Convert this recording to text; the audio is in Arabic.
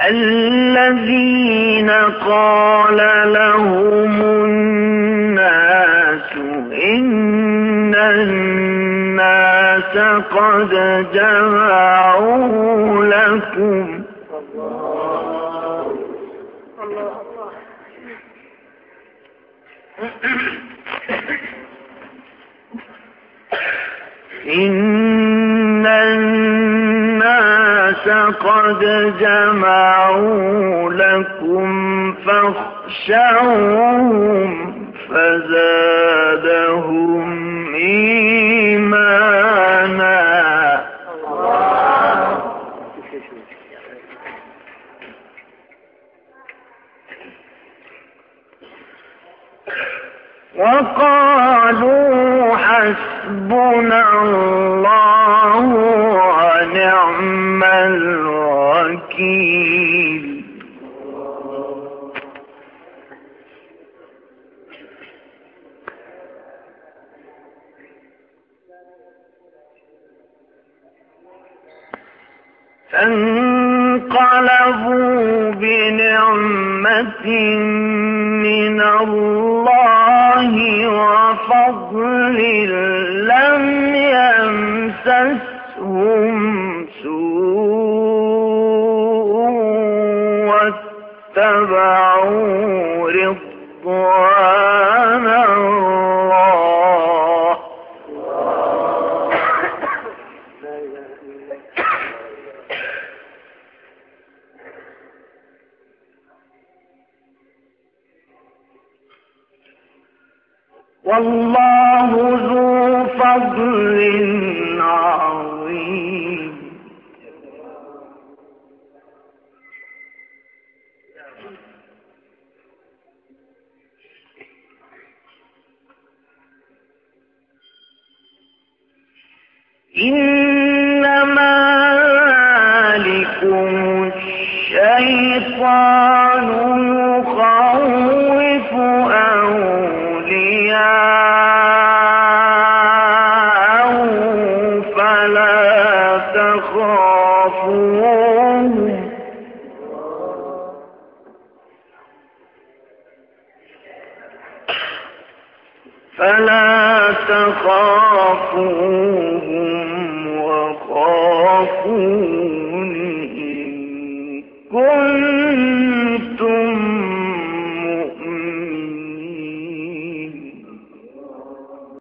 الذين قال لهم الناس إن الناس قد جمعوا لكم. إن الناس قد جمعوا لكم فاخشوهم فزادهم إيمانا. وقالوا حسبنا الله الوكيل فانقلبوا بنعمة من الله وفضل لم يمسسهم سوء واتبعوا رضوان الله. والله ذو إنما ذلكم الشيطان يخوف أولياءه فلا تخافوهم فلا تخافوهم وخافون